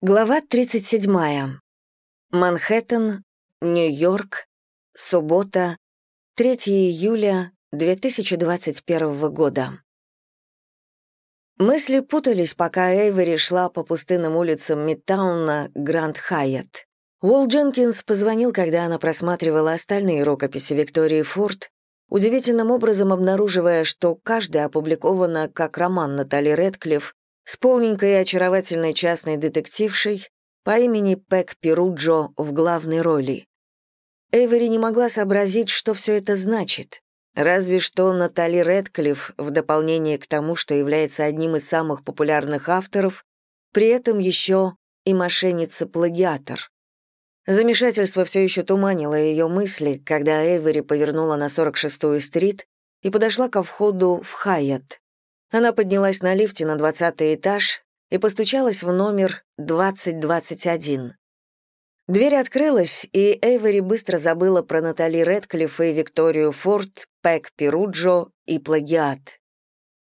Глава 37. Манхэттен, Нью-Йорк, суббота, 3 июля 2021 года. Мысли путались, пока Эйвери шла по пустынным улицам Мидтауна Гранд Хайет. Уолл Дженкинс позвонил, когда она просматривала остальные рукописи Виктории Форд, удивительным образом обнаруживая, что каждая опубликована как роман Натали Редклифф с полненькой и очаровательной частной детектившей по имени Пэк Перуджо в главной роли. Эйвери не могла сообразить, что все это значит. Разве что Натали Редклифф, в дополнение к тому, что является одним из самых популярных авторов, при этом еще и мошенница-плагиатор. Замешательство все еще туманило ее мысли, когда Эйвери повернула на 46-ю стрит и подошла ко входу в Хайят. Она поднялась на лифте на двадцатый этаж и постучалась в номер 2021. Дверь открылась, и Эйвери быстро забыла про Натали Редклифф и Викторию Форд, Пэк Перуджо и плагиат.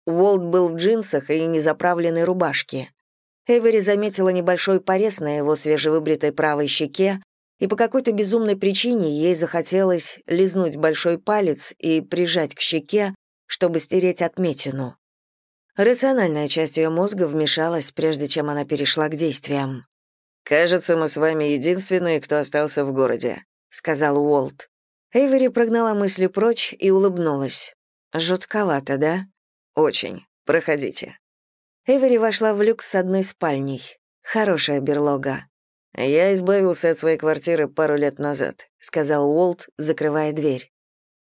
Уолт был в джинсах и незаправленной рубашке. Эйвери заметила небольшой порез на его свежевыбритой правой щеке, и по какой-то безумной причине ей захотелось лизнуть большой палец и прижать к щеке, чтобы стереть отметину. Рациональная часть ее мозга вмешалась, прежде чем она перешла к действиям. «Кажется, мы с вами единственные, кто остался в городе», — сказал Уолт. Эйвери прогнала мысли прочь и улыбнулась. «Жутковато, да?» «Очень. Проходите». Эйвери вошла в люкс с одной спальней. Хорошая берлога. «Я избавился от своей квартиры пару лет назад», — сказал Уолт, закрывая дверь.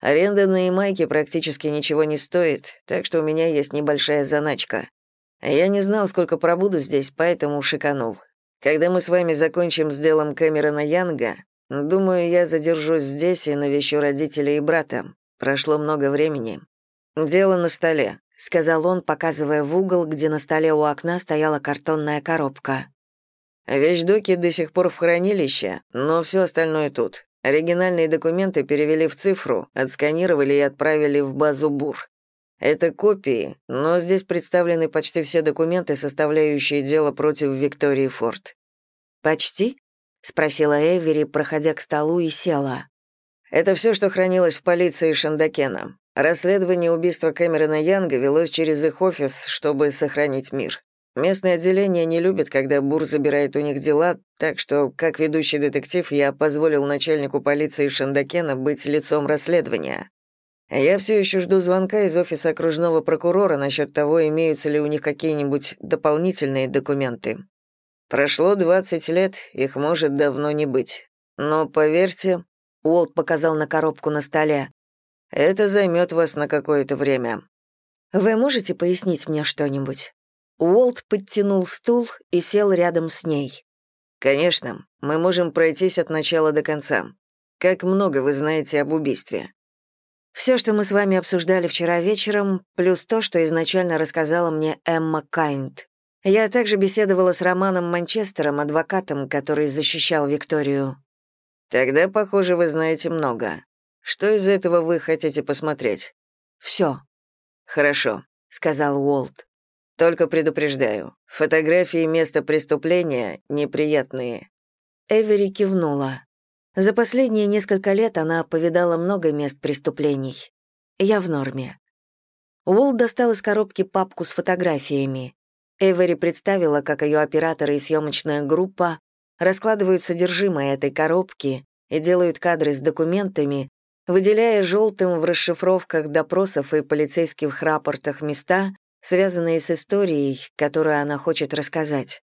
Аренда на Ямайке практически ничего не стоит, так что у меня есть небольшая заначка. Я не знал, сколько пробуду здесь, поэтому шиканул. Когда мы с вами закончим с делом Кэмерона Янга, думаю, я задержусь здесь и навещу родителей и брата. Прошло много времени. Дело на столе, сказал он, показывая в угол, где на столе у окна стояла картонная коробка. Вещдоки до сих пор в хранилище, но все остальное тут. Оригинальные документы перевели в цифру, отсканировали и отправили в базу БУР. Это копии, но здесь представлены почти все документы, составляющие дело против Виктории Форд. «Почти?» — спросила Эвери, проходя к столу и села. Это все, что хранилось в полиции Шандакена. Расследование убийства Кэмерона Янга велось через их офис, чтобы сохранить мир. Местное отделение не любит, когда Бур забирает у них дела, так что, как ведущий детектив, я позволил начальнику полиции Шандакена быть лицом расследования. Я все еще жду звонка из офиса окружного прокурора насчет того, имеются ли у них какие-нибудь дополнительные документы. Прошло 20 лет, их может давно не быть. Но поверьте, Уолт показал на коробку на столе, это займет вас на какое-то время. Вы можете пояснить мне что-нибудь? Уолт подтянул стул и сел рядом с ней. «Конечно, мы можем пройтись от начала до конца. Как много вы знаете об убийстве?» «Все, что мы с вами обсуждали вчера вечером, плюс то, что изначально рассказала мне Эмма Кайнд. Я также беседовала с Романом Манчестером, адвокатом, который защищал Викторию». «Тогда, похоже, вы знаете много. Что из этого вы хотите посмотреть?» «Все». «Хорошо», — сказал Уолт. Только предупреждаю, фотографии места преступления неприятные». Эвери кивнула. За последние несколько лет она повидала много мест преступлений. Я в норме. Уолл достал из коробки папку с фотографиями. Эвери представила, как ее операторы и съемочная группа раскладывают содержимое этой коробки и делают кадры с документами, выделяя желтым в расшифровках допросов и полицейских рапортах места, связанные с историей, которую она хочет рассказать.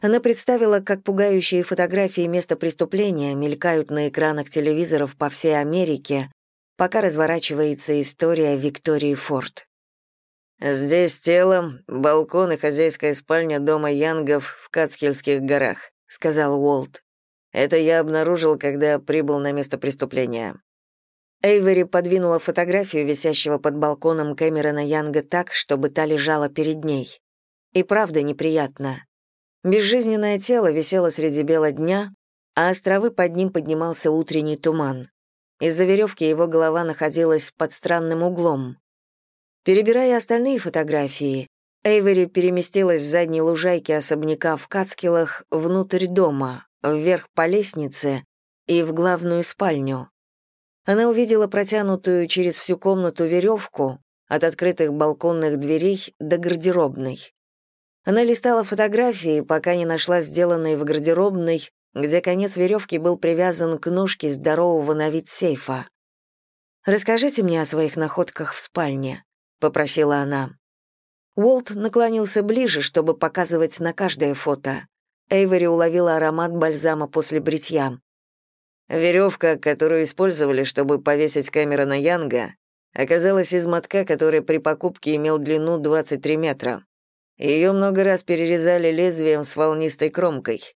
Она представила, как пугающие фотографии места преступления мелькают на экранах телевизоров по всей Америке, пока разворачивается история Виктории Форд. «Здесь тело, балкон и хозяйская спальня дома Янгов в Кацкельских горах», — сказал Уолт. «Это я обнаружил, когда прибыл на место преступления. Эйвери подвинула фотографию, висящего под балконом Кэмерона Янга так, чтобы та лежала перед ней. И правда неприятно. Безжизненное тело висело среди бела дня, а островы под ним поднимался утренний туман. Из-за веревки его голова находилась под странным углом. Перебирая остальные фотографии, Эйвери переместилась с задней лужайки особняка в Кацкилах внутрь дома, вверх по лестнице и в главную спальню. Она увидела протянутую через всю комнату веревку от открытых балконных дверей до гардеробной. Она листала фотографии, пока не нашла сделанные в гардеробной, где конец веревки был привязан к ножке здорового на вид сейфа. «Расскажите мне о своих находках в спальне», — попросила она. Уолт наклонился ближе, чтобы показывать на каждое фото. Эйвори уловила аромат бальзама после бритья. Веревка, которую использовали, чтобы повесить Кэмерона Янга, оказалась из мотка, который при покупке имел длину 23 метра. Ее много раз перерезали лезвием с волнистой кромкой.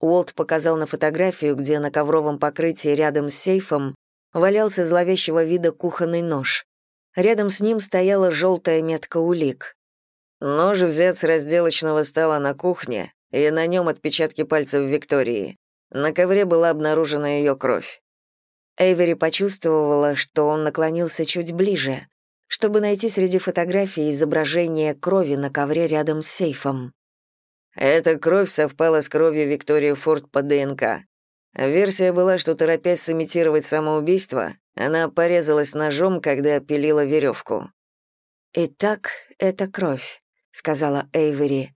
Уолт показал на фотографию, где на ковровом покрытии рядом с сейфом валялся зловещего вида кухонный нож. Рядом с ним стояла желтая метка улик. Нож взят с разделочного стола на кухне, и на нем отпечатки пальцев Виктории. На ковре была обнаружена ее кровь. Эйвери почувствовала, что он наклонился чуть ближе, чтобы найти среди фотографий изображение крови на ковре рядом с сейфом. Эта кровь совпала с кровью Виктории Форд по ДНК. Версия была, что, торопясь сымитировать самоубийство, она порезалась ножом, когда пилила веревку. «Итак, это кровь. — сказала Эйвери.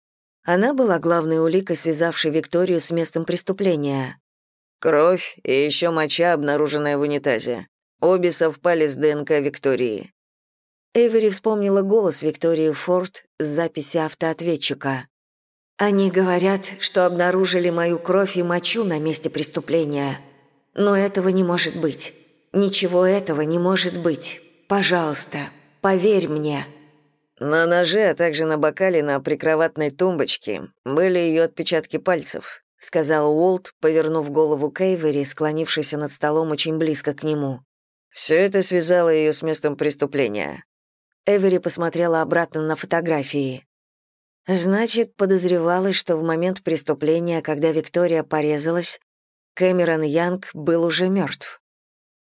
Она была главной уликой, связавшей Викторию с местом преступления. Кровь и еще моча, обнаруженная в унитазе. Обе совпали с ДНК Виктории. Эйвери вспомнила голос Виктории Форд с записи автоответчика. «Они говорят, что обнаружили мою кровь и мочу на месте преступления. Но этого не может быть. Ничего этого не может быть. Пожалуйста, поверь мне». На ноже, а также на бокале на прикроватной тумбочке были ее отпечатки пальцев, сказал Уолт, повернув голову Кейвери, склонившейся над столом очень близко к нему. Все это связало ее с местом преступления. Эвери посмотрела обратно на фотографии. Значит, подозревалось, что в момент преступления, когда Виктория порезалась, Кэмерон Янг был уже мертв.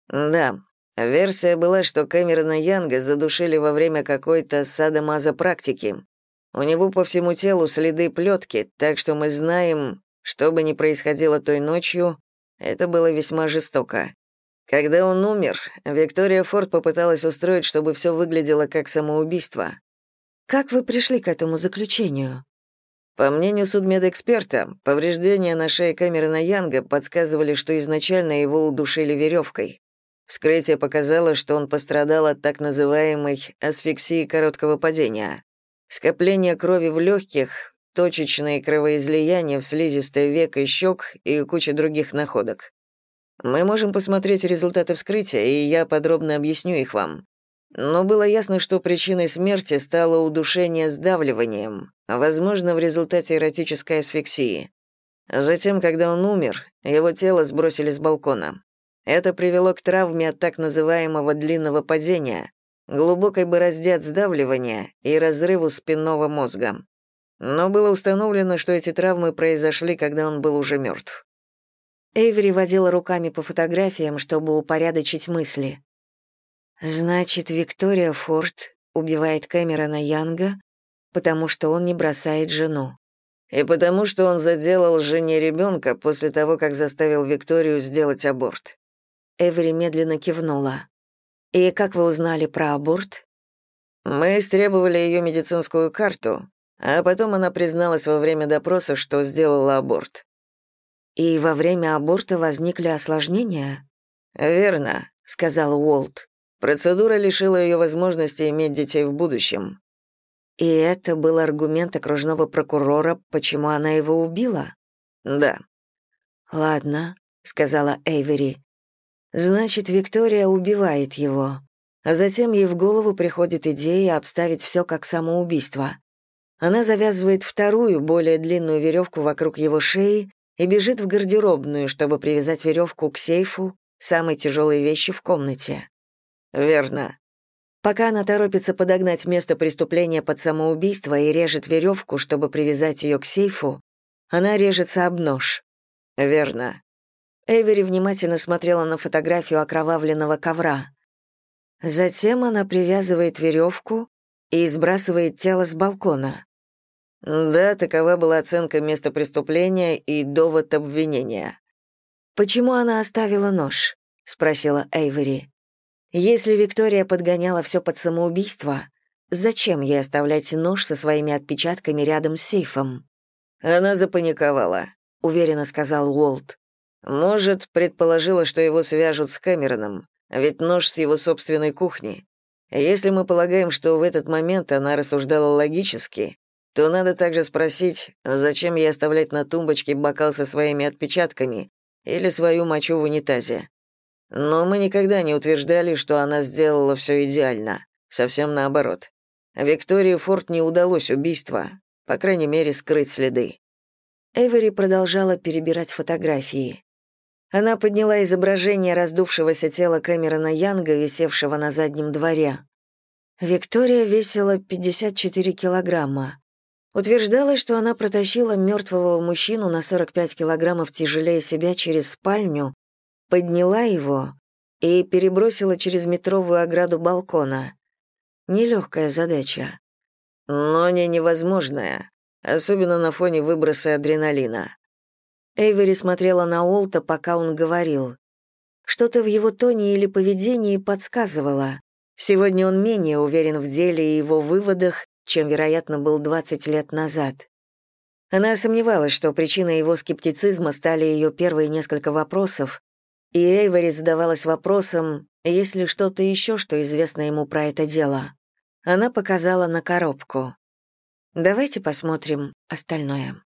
Да, Версия была, что Кэмерона Янга задушили во время какой-то садомазо-практики. У него по всему телу следы плетки, так что мы знаем, что бы ни происходило той ночью, это было весьма жестоко. Когда он умер, Виктория Форд попыталась устроить, чтобы все выглядело как самоубийство. Как вы пришли к этому заключению? По мнению судмедэксперта, повреждения на шее Кэмерона Янга подсказывали, что изначально его удушили веревкой. Вскрытие показало, что он пострадал от так называемой асфиксии короткого падения. Скопление крови в легких, точечные кровоизлияния в слизистой век и щек и куча других находок. Мы можем посмотреть результаты вскрытия, и я подробно объясню их вам. Но было ясно, что причиной смерти стало удушение сдавливанием, возможно, в результате эротической асфиксии. Затем, когда он умер, его тело сбросили с балкона. Это привело к травме от так называемого длинного падения, глубокой борозде от сдавливания и разрыву спинного мозга. Но было установлено, что эти травмы произошли, когда он был уже мертв. Эйвери водила руками по фотографиям, чтобы упорядочить мысли. Значит, Виктория Форд убивает Кэмерона Янга, потому что он не бросает жену. И потому что он заделал жене ребенка после того, как заставил Викторию сделать аборт. Эвери медленно кивнула. «И как вы узнали про аборт?» «Мы истребовали ее медицинскую карту, а потом она призналась во время допроса, что сделала аборт». «И во время аборта возникли осложнения?» «Верно», — сказал Уолт. «Процедура лишила ее возможности иметь детей в будущем». «И это был аргумент окружного прокурора, почему она его убила?» «Да». «Ладно», — сказала Эйвери. Значит, Виктория убивает его. А затем ей в голову приходит идея обставить все как самоубийство. Она завязывает вторую, более длинную веревку вокруг его шеи и бежит в гардеробную, чтобы привязать веревку к сейфу, самой тяжелой вещи в комнате. Верно. Пока она торопится подогнать место преступления под самоубийство и режет веревку, чтобы привязать ее к сейфу, она режется об нож. Верно. Эвери внимательно смотрела на фотографию окровавленного ковра. Затем она привязывает веревку и сбрасывает тело с балкона. Да, такова была оценка места преступления и довод обвинения. «Почему она оставила нож?» — спросила Эйвери. «Если Виктория подгоняла все под самоубийство, зачем ей оставлять нож со своими отпечатками рядом с сейфом?» Она запаниковала, уверенно сказал Уолт. Может, предположила, что его свяжут с Кэмероном, ведь нож с его собственной кухни. Если мы полагаем, что в этот момент она рассуждала логически, то надо также спросить, зачем ей оставлять на тумбочке бокал со своими отпечатками или свою мочу в унитазе. Но мы никогда не утверждали, что она сделала все идеально. Совсем наоборот. Виктории Форд не удалось убийство, по крайней мере, скрыть следы. Эвери продолжала перебирать фотографии. Она подняла изображение раздувшегося тела Кэмерона Янга, висевшего на заднем дворе. Виктория весила 54 килограмма. Утверждалось, что она протащила мертвого мужчину на 45 килограммов тяжелее себя через спальню, подняла его и перебросила через метровую ограду балкона. Нелегкая задача но не невозможное, особенно на фоне выброса адреналина. Эйвери смотрела на Олта, пока он говорил. Что-то в его тоне или поведении подсказывало. Сегодня он менее уверен в деле и его выводах, чем, вероятно, был 20 лет назад. Она сомневалась, что причиной его скептицизма стали ее первые несколько вопросов, и Эйвери задавалась вопросом, есть ли что-то еще, что известно ему про это дело. Она показала на коробку. «Давайте посмотрим остальное».